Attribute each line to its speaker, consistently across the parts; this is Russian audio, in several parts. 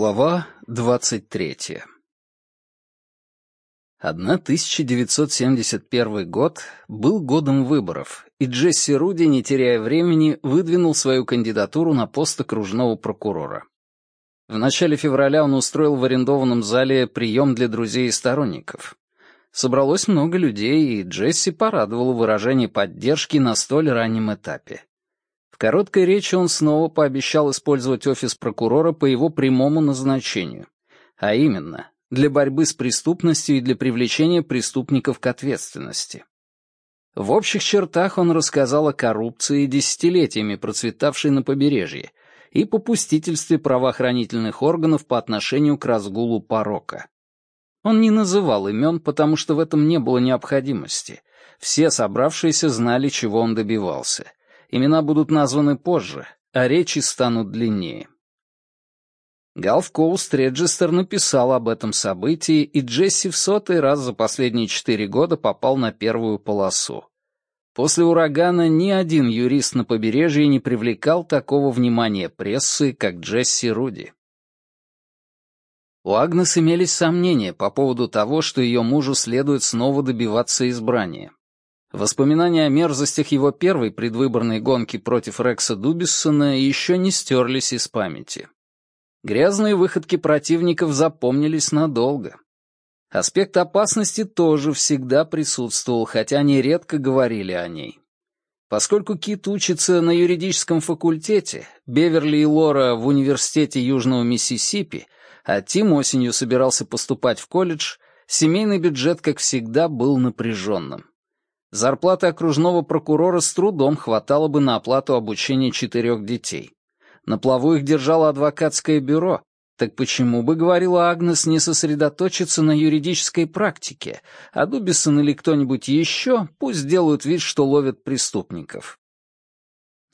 Speaker 1: Глава двадцать третья 1971 год был годом выборов, и Джесси Руди, не теряя времени, выдвинул свою кандидатуру на пост окружного прокурора. В начале февраля он устроил в арендованном зале прием для друзей и сторонников. Собралось много людей, и Джесси порадовало выражение поддержки на столь раннем этапе короткой речи он снова пообещал использовать офис прокурора по его прямому назначению, а именно для борьбы с преступностью и для привлечения преступников к ответственности. В общих чертах он рассказал о коррупции, десятилетиями процветавшей на побережье, и попустительстве правоохранительных органов по отношению к разгулу порока. Он не называл имен, потому что в этом не было необходимости. Все собравшиеся знали, чего он добивался — Имена будут названы позже, а речи станут длиннее. Галф Коуст Реджистер написал об этом событии, и Джесси в сотый раз за последние четыре года попал на первую полосу. После урагана ни один юрист на побережье не привлекал такого внимания прессы, как Джесси Руди. У Агнес имелись сомнения по поводу того, что ее мужу следует снова добиваться избрания. Воспоминания о мерзостях его первой предвыборной гонки против Рекса Дубиссона еще не стерлись из памяти. Грязные выходки противников запомнились надолго. Аспект опасности тоже всегда присутствовал, хотя они редко говорили о ней. Поскольку Кит учится на юридическом факультете, Беверли и Лора в университете Южного Миссисипи, а Тим осенью собирался поступать в колледж, семейный бюджет, как всегда, был напряженным. Зарплаты окружного прокурора с трудом хватало бы на оплату обучения четырех детей. На плаву их держало адвокатское бюро, так почему бы, говорила Агнес, не сосредоточиться на юридической практике, а Дубисон или кто-нибудь еще пусть делают вид, что ловят преступников.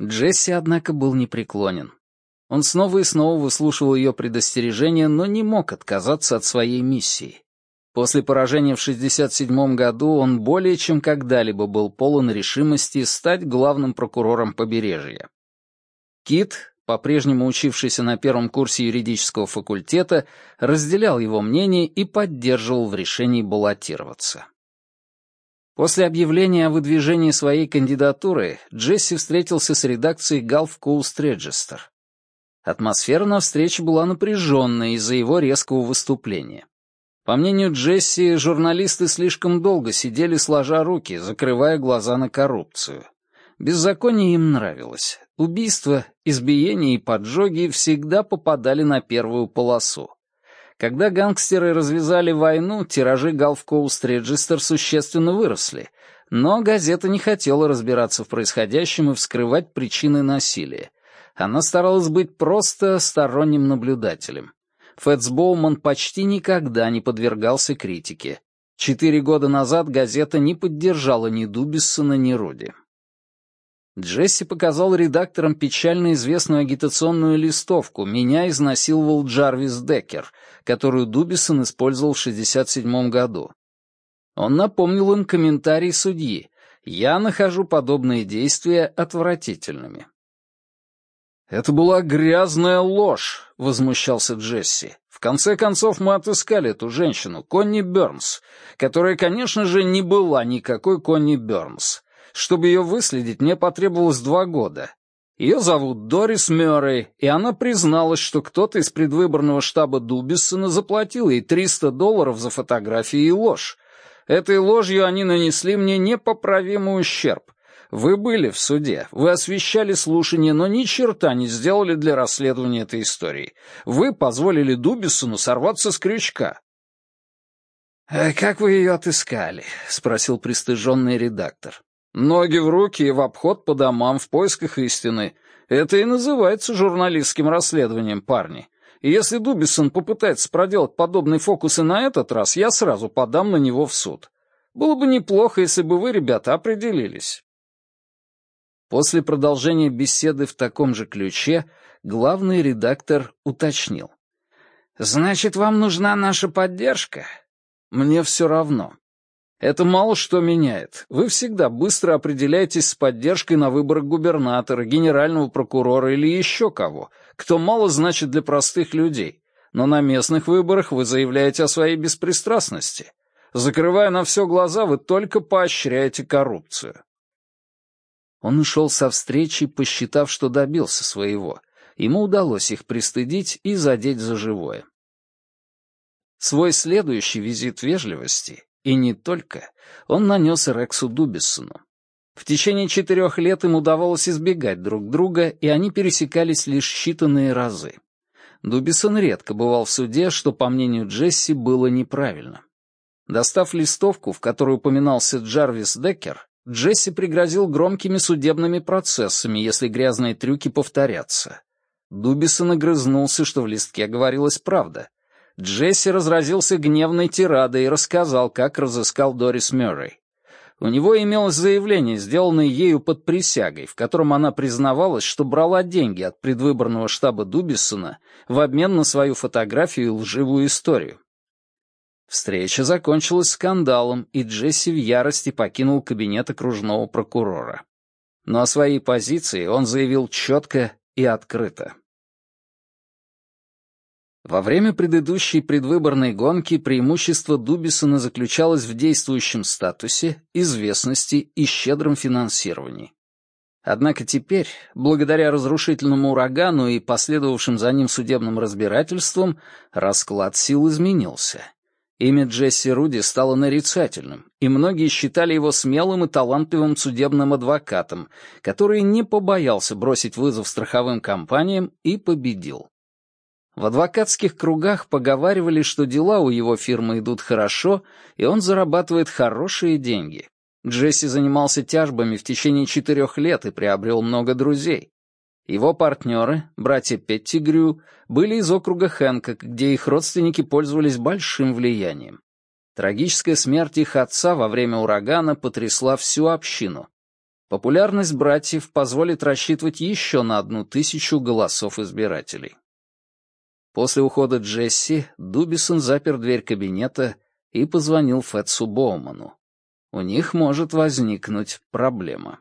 Speaker 1: Джесси, однако, был непреклонен. Он снова и снова выслушивал ее предостережения, но не мог отказаться от своей миссии. После поражения в 1967 году он более чем когда-либо был полон решимости стать главным прокурором побережья. Кит, по-прежнему учившийся на первом курсе юридического факультета, разделял его мнение и поддерживал в решении баллотироваться. После объявления о выдвижении своей кандидатуры Джесси встретился с редакцией Gulf Coast Register. Атмосфера на встрече была напряженной из-за его резкого выступления. По мнению Джесси, журналисты слишком долго сидели сложа руки, закрывая глаза на коррупцию. Беззаконие им нравилось. Убийства, избиения и поджоги всегда попадали на первую полосу. Когда гангстеры развязали войну, тиражи Gulf Coast Register существенно выросли, но газета не хотела разбираться в происходящем и вскрывать причины насилия. Она старалась быть просто сторонним наблюдателем. Фэтс Боуман почти никогда не подвергался критике. Четыре года назад газета не поддержала ни Дубиссона, ни Руди. Джесси показал редакторам печально известную агитационную листовку «Меня изнасиловал Джарвис Деккер», которую Дубисон использовал в 1967 году. Он напомнил им комментарий судьи «Я нахожу подобные действия отвратительными». «Это была грязная ложь», — возмущался Джесси. «В конце концов мы отыскали эту женщину, Конни Бернс, которая, конечно же, не была никакой Конни Бернс. Чтобы ее выследить, мне потребовалось два года. Ее зовут Дорис Мёррей, и она призналась, что кто-то из предвыборного штаба Дубиссона заплатил ей 300 долларов за фотографии и ложь. Этой ложью они нанесли мне непоправимый ущерб. Вы были в суде, вы освещали слушание, но ни черта не сделали для расследования этой истории. Вы позволили Дубисону сорваться с крючка. «А как вы ее отыскали?» — спросил пристыженный редактор. «Ноги в руки и в обход по домам в поисках истины. Это и называется журналистским расследованием, парни. И если Дубисон попытается проделать подобные фокусы на этот раз, я сразу подам на него в суд. Было бы неплохо, если бы вы, ребята, определились. После продолжения беседы в таком же ключе главный редактор уточнил. «Значит, вам нужна наша поддержка?» «Мне все равно. Это мало что меняет. Вы всегда быстро определяетесь с поддержкой на выборах губернатора, генерального прокурора или еще кого, кто мало значит для простых людей. но на местных выборах вы заявляете о своей беспристрастности. Закрывая на все глаза, вы только поощряете коррупцию». Он ушел со встречи, посчитав, что добился своего. Ему удалось их пристыдить и задеть за живое. Свой следующий визит вежливости, и не только, он нанес Рексу Дубиссону. В течение четырех лет им удавалось избегать друг друга, и они пересекались лишь считанные разы. Дубисон редко бывал в суде, что, по мнению Джесси, было неправильно. Достав листовку, в которой упоминался Джарвис Деккер, Джесси пригрозил громкими судебными процессами, если грязные трюки повторятся. Дубисон огрызнулся, что в листке говорилась правда. Джесси разразился гневной тирадой и рассказал, как разыскал Дорис Мюррей. У него имелось заявление, сделанное ею под присягой, в котором она признавалась, что брала деньги от предвыборного штаба Дубисона в обмен на свою фотографию и лживую историю. Встреча закончилась скандалом, и Джесси в ярости покинул кабинет окружного прокурора. Но о своей позиции он заявил четко и открыто. Во время предыдущей предвыборной гонки преимущество Дубисона заключалось в действующем статусе, известности и щедром финансировании. Однако теперь, благодаря разрушительному урагану и последовавшим за ним судебным разбирательствам, расклад сил изменился. Имя Джесси Руди стало нарицательным, и многие считали его смелым и талантливым судебным адвокатом, который не побоялся бросить вызов страховым компаниям и победил. В адвокатских кругах поговаривали, что дела у его фирмы идут хорошо, и он зарабатывает хорошие деньги. Джесси занимался тяжбами в течение четырех лет и приобрел много друзей. Его партнеры, братья Петтигрю, были из округа Хэнкок, где их родственники пользовались большим влиянием. Трагическая смерть их отца во время урагана потрясла всю общину. Популярность братьев позволит рассчитывать еще на одну тысячу голосов избирателей. После ухода Джесси Дубисон запер дверь кабинета и позвонил Фетсу Боуману. У них может возникнуть проблема.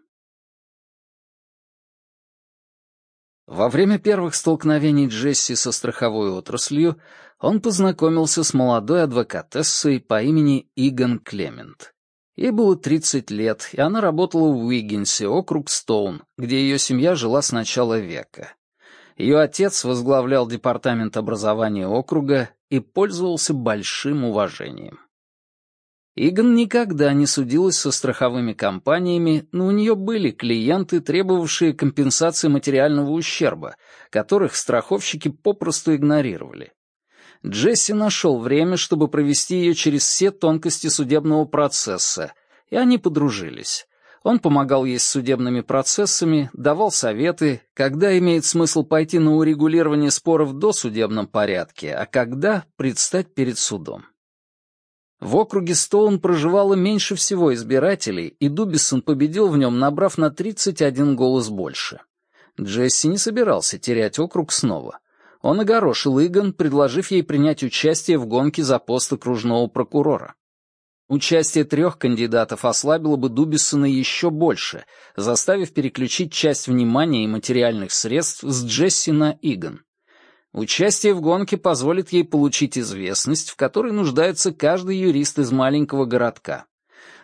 Speaker 1: Во время первых столкновений Джесси со страховой отраслью он познакомился с молодой адвокатессой по имени Иган Клемент. Ей было 30 лет, и она работала в Уиггинсе, округ Стоун, где ее семья жила с начала века. Ее отец возглавлял департамент образования округа и пользовался большим уважением. Игон никогда не судилась со страховыми компаниями, но у нее были клиенты, требовавшие компенсации материального ущерба, которых страховщики попросту игнорировали. Джесси нашел время, чтобы провести ее через все тонкости судебного процесса, и они подружились. Он помогал ей с судебными процессами, давал советы, когда имеет смысл пойти на урегулирование споров в досудебном порядке, а когда предстать перед судом. В округе Стоун проживало меньше всего избирателей, и Дубисон победил в нем, набрав на 31 голос больше. Джесси не собирался терять округ снова. Он огорошил Иган, предложив ей принять участие в гонке за пост окружного прокурора. Участие трех кандидатов ослабило бы Дубисона еще больше, заставив переключить часть внимания и материальных средств с Джесси на Иган. Участие в гонке позволит ей получить известность, в которой нуждается каждый юрист из маленького городка.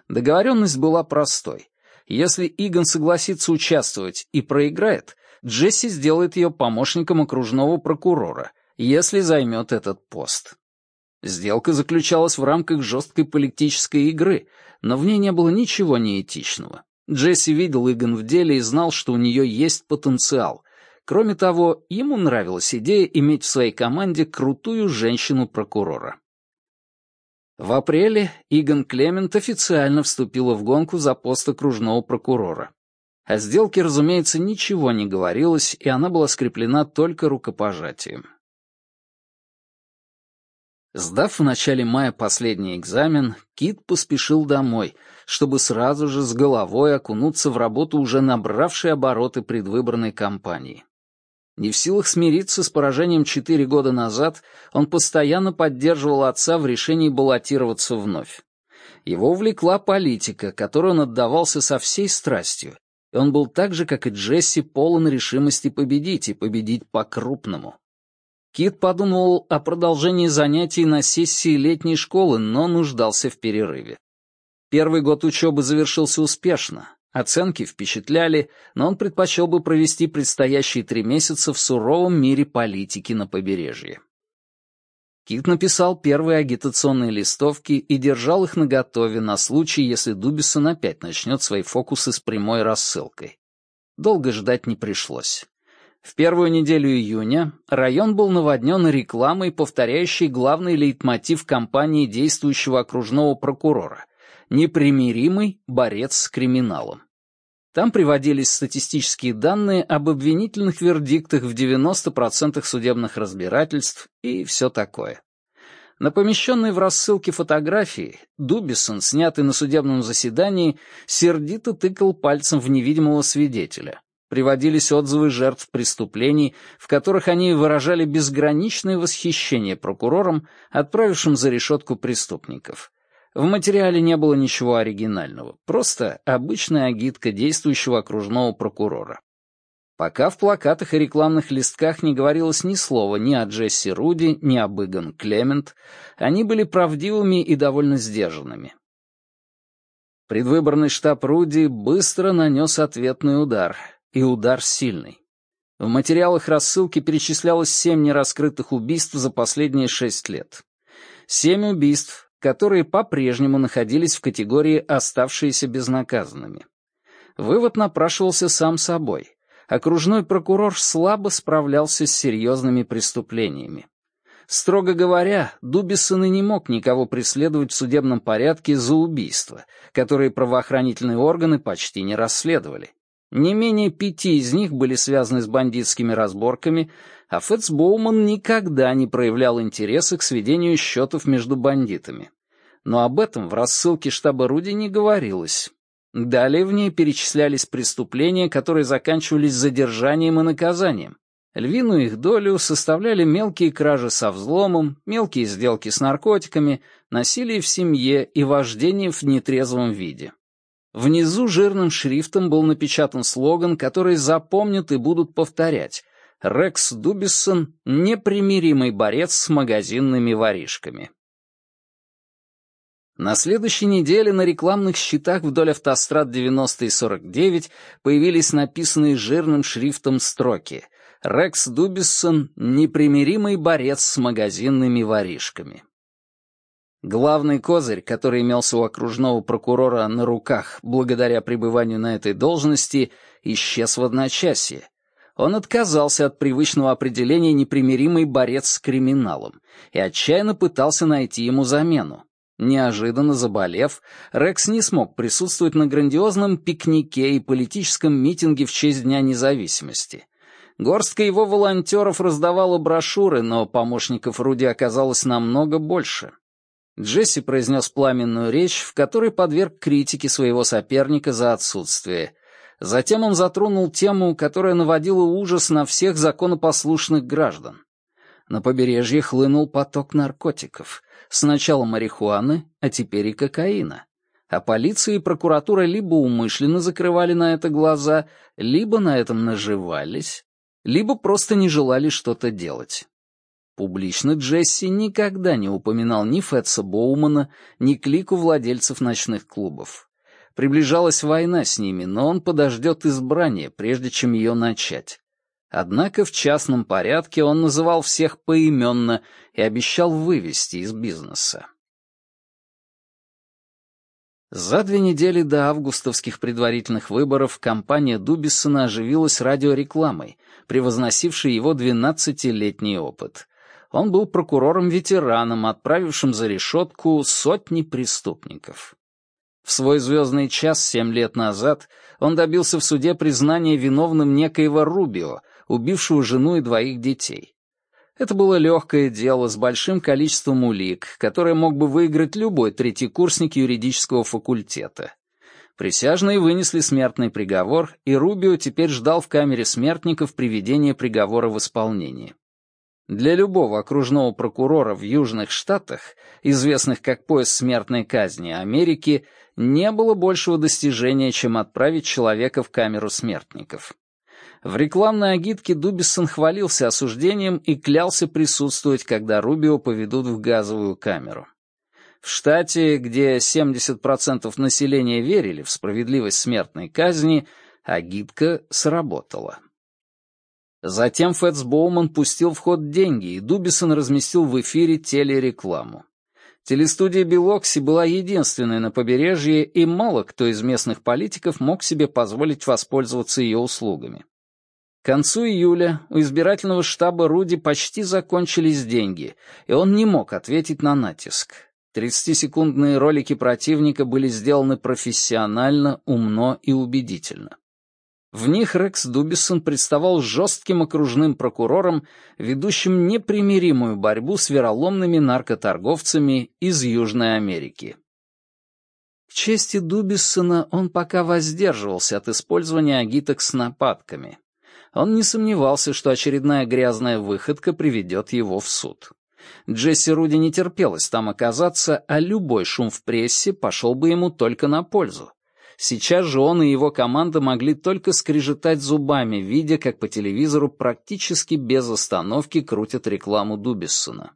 Speaker 1: Договоренность была простой. Если Иган согласится участвовать и проиграет, Джесси сделает ее помощником окружного прокурора, если займет этот пост. Сделка заключалась в рамках жесткой политической игры, но в ней не было ничего неэтичного. Джесси видел Иган в деле и знал, что у нее есть потенциал. Кроме того, ему нравилась идея иметь в своей команде крутую женщину-прокурора. В апреле Иган Клемент официально вступила в гонку за пост окружного прокурора. О сделке, разумеется, ничего не говорилось, и она была скреплена только рукопожатием. Сдав в начале мая последний экзамен, Кит поспешил домой, чтобы сразу же с головой окунуться в работу уже набравшей обороты предвыборной кампании. Не в силах смириться с поражением четыре года назад, он постоянно поддерживал отца в решении баллотироваться вновь. Его увлекла политика, которой он отдавался со всей страстью, и он был так же, как и Джесси, полон решимости победить и победить по-крупному. Кит подумывал о продолжении занятий на сессии летней школы, но нуждался в перерыве. Первый год учебы завершился успешно, оценки впечатляли, но он предпочел бы провести предстоящие три месяца в суровом мире политики на побережье. Кит написал первые агитационные листовки и держал их наготове на случай, если Дубисон опять начнет свои фокусы с прямой рассылкой. Долго ждать не пришлось. В первую неделю июня район был наводнен рекламой, повторяющей главный лейтмотив кампании действующего окружного прокурора «Непримиримый борец с криминалом». Там приводились статистические данные об обвинительных вердиктах в 90% судебных разбирательств и все такое. На помещенной в рассылке фотографии Дубисон, снятый на судебном заседании, сердито тыкал пальцем в невидимого свидетеля. Приводились отзывы жертв преступлений, в которых они выражали безграничное восхищение прокурором, отправившим за решетку преступников. В материале не было ничего оригинального, просто обычная агитка действующего окружного прокурора. Пока в плакатах и рекламных листках не говорилось ни слова ни о Джесси Руди, ни об Иган Клемент, они были правдивыми и довольно сдержанными. Предвыборный штаб Руди быстро нанес ответный удар, и удар сильный. В материалах рассылки перечислялось семь нераскрытых убийств за последние шесть лет. Семь убийств, которые по-прежнему находились в категории «оставшиеся безнаказанными». Вывод напрашивался сам собой. Окружной прокурор слабо справлялся с серьезными преступлениями. Строго говоря, Дубисон и не мог никого преследовать в судебном порядке за убийства, которые правоохранительные органы почти не расследовали. Не менее пяти из них были связаны с бандитскими разборками, а Фэтс Боуман никогда не проявлял интереса к сведению счетов между бандитами. Но об этом в рассылке штаба Руди не говорилось. Далее в ней перечислялись преступления, которые заканчивались задержанием и наказанием. Львиную их долю составляли мелкие кражи со взломом, мелкие сделки с наркотиками, насилие в семье и вождение в нетрезвом виде. Внизу жирным шрифтом был напечатан слоган, который запомнят и будут повторять. «Рекс Дубисон — непримиримый борец с магазинными воришками». На следующей неделе на рекламных щитах вдоль автострад 90 и 49 появились написанные жирным шрифтом строки «Рекс Дубисон — непримиримый борец с магазинными воришками». Главный козырь, который имелся у окружного прокурора на руках благодаря пребыванию на этой должности, исчез в одночасье. Он отказался от привычного определения «непримиримый борец с криминалом» и отчаянно пытался найти ему замену. Неожиданно заболев, Рекс не смог присутствовать на грандиозном пикнике и политическом митинге в честь Дня независимости. Горстка его волонтеров раздавала брошюры, но помощников Руди оказалось намного больше. Джесси произнес пламенную речь, в которой подверг критике своего соперника за отсутствие. Затем он затронул тему, которая наводила ужас на всех законопослушных граждан. На побережье хлынул поток наркотиков. Сначала марихуаны, а теперь и кокаина. А полиция и прокуратура либо умышленно закрывали на это глаза, либо на этом наживались, либо просто не желали что-то делать. Публично Джесси никогда не упоминал ни Фетса Боумана, ни клику владельцев ночных клубов. Приближалась война с ними, но он подождет избрания, прежде чем ее начать. Однако в частном порядке он называл всех поименно и обещал вывести из бизнеса. За две недели до августовских предварительных выборов компания Дубисона оживилась радиорекламой, превозносившей его 12-летний опыт он был прокурором-ветераном, отправившим за решетку сотни преступников. В свой звездный час семь лет назад он добился в суде признания виновным некоего Рубио, убившего жену и двоих детей. Это было легкое дело с большим количеством улик, которое мог бы выиграть любой третьекурсник юридического факультета. Присяжные вынесли смертный приговор, и Рубио теперь ждал в камере смертников приведения приговора в исполнение. Для любого окружного прокурора в Южных Штатах, известных как пояс смертной казни Америки, не было большего достижения, чем отправить человека в камеру смертников. В рекламной агитке Дубисон хвалился осуждением и клялся присутствовать, когда Рубио поведут в газовую камеру. В штате, где 70% населения верили в справедливость смертной казни, агитка сработала. Затем Фэтс Боуман пустил в ход деньги, и Дубисон разместил в эфире телерекламу. Телестудия Белокси была единственной на побережье, и мало кто из местных политиков мог себе позволить воспользоваться ее услугами. К концу июля у избирательного штаба Руди почти закончились деньги, и он не мог ответить на натиск. 30-секундные ролики противника были сделаны профессионально, умно и убедительно. В них Рекс Дубисон представал жестким окружным прокурором, ведущим непримиримую борьбу с вероломными наркоторговцами из Южной Америки. К чести Дубиссона он пока воздерживался от использования агиток с нападками. Он не сомневался, что очередная грязная выходка приведет его в суд. Джесси Руди не терпелось там оказаться, а любой шум в прессе пошел бы ему только на пользу. Сейчас же он и его команда могли только скрежетать зубами, видя, как по телевизору практически без остановки крутят рекламу Дубиссона.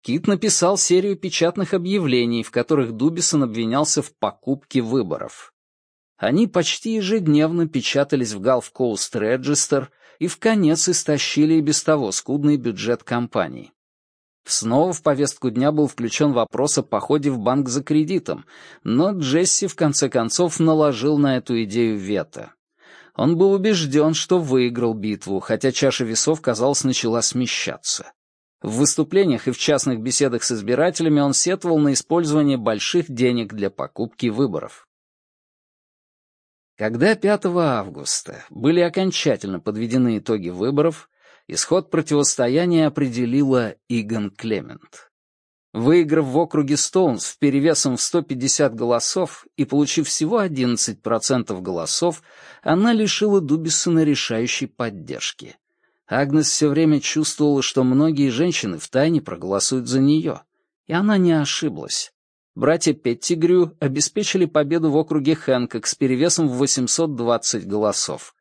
Speaker 1: Кит написал серию печатных объявлений, в которых Дубисон обвинялся в покупке выборов. Они почти ежедневно печатались в Gulf Coast Register и в конец истощили и без того скудный бюджет компании. Снова в повестку дня был включен вопрос о походе в банк за кредитом, но Джесси в конце концов наложил на эту идею вето. Он был убежден, что выиграл битву, хотя чаша весов, казалось, начала смещаться. В выступлениях и в частных беседах с избирателями он сетовал на использование больших денег для покупки выборов. Когда 5 августа были окончательно подведены итоги выборов, Исход противостояния определила Иган Клемент. Выиграв в округе Стоунс в перевесом в 150 голосов и получив всего 11% голосов, она лишила Дубисона решающей поддержки. Агнес все время чувствовала, что многие женщины втайне проголосуют за нее. И она не ошиблась. Братья Петтигрю обеспечили победу в округе Хэнкок с перевесом в 820 голосов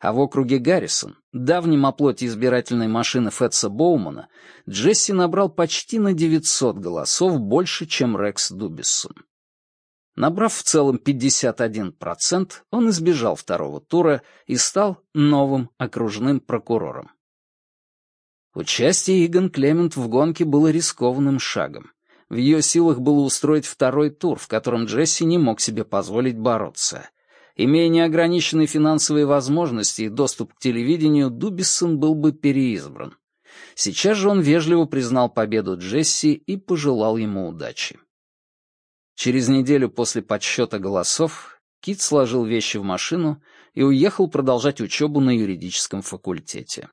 Speaker 1: а в округе Гаррисон, давнем оплоте избирательной машины Фетса Боумана, Джесси набрал почти на 900 голосов больше, чем Рекс Дубиссон. Набрав в целом 51%, он избежал второго тура и стал новым окружным прокурором. Участие Иган Клемент в гонке было рискованным шагом. В ее силах было устроить второй тур, в котором Джесси не мог себе позволить бороться. Имея неограниченные финансовые возможности и доступ к телевидению, Дубисон был бы переизбран. Сейчас же он вежливо признал победу Джесси и пожелал ему удачи. Через неделю после подсчета голосов Кит сложил вещи в машину и уехал продолжать учебу на юридическом факультете.